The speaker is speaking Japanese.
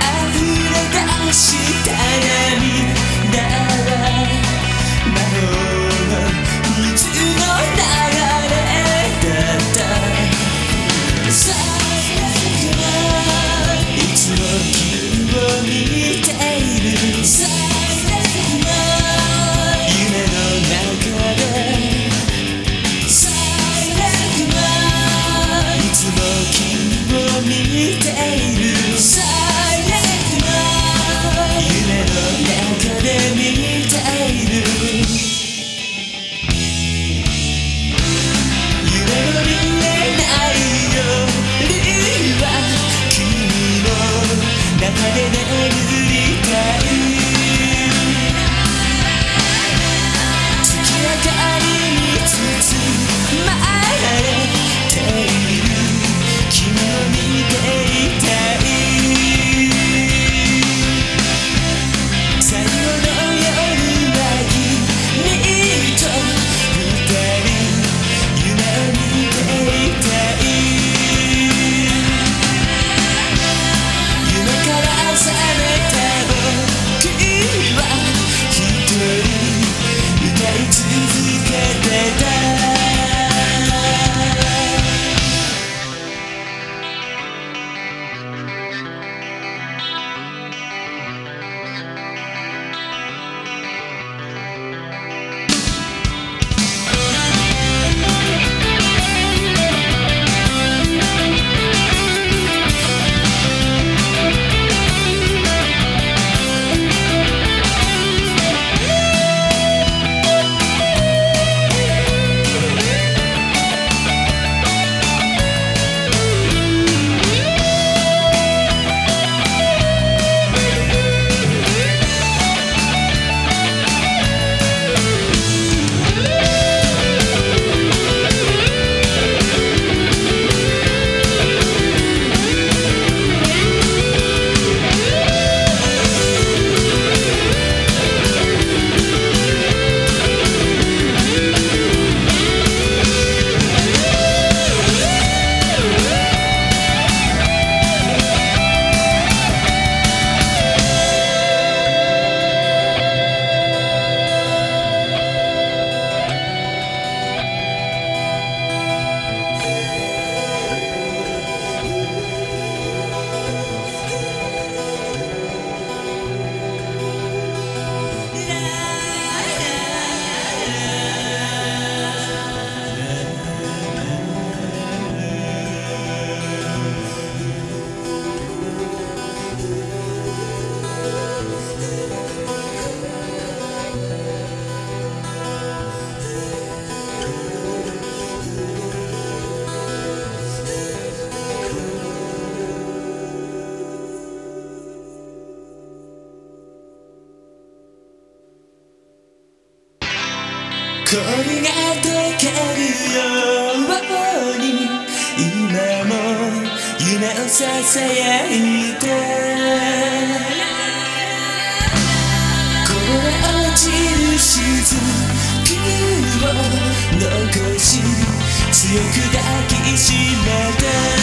あふれ出した didn't 恋が溶けるように今も夢をささやいて。こ落ちる雫を残し強く抱きしめて。